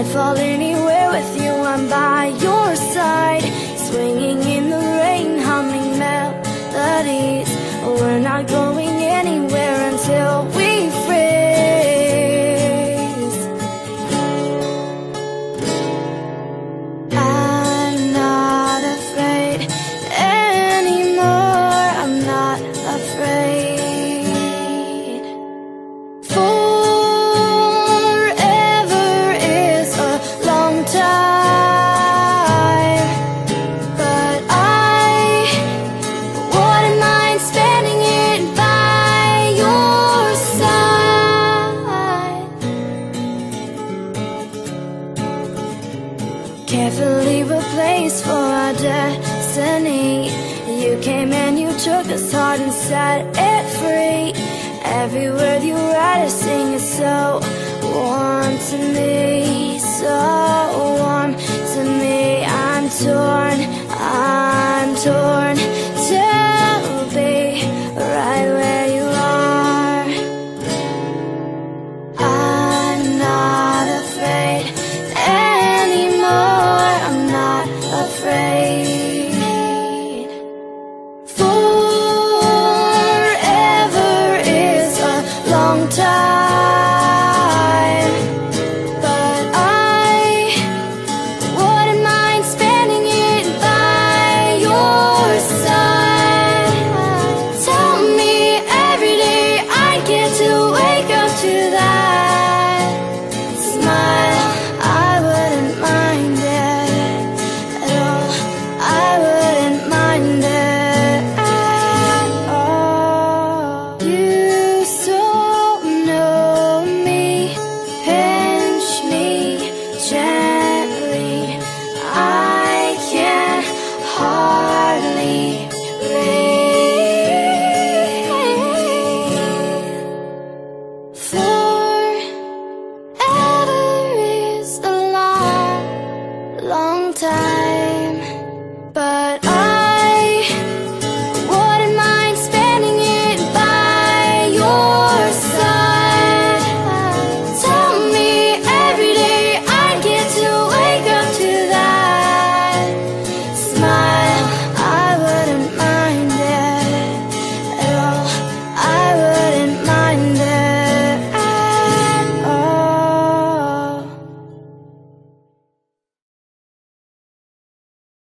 I'd fall anywhere with you, I'm by your Carefully replaced for our destiny. You came and you took us heart and set it free. Every word you write or sing is so warm to me. So time.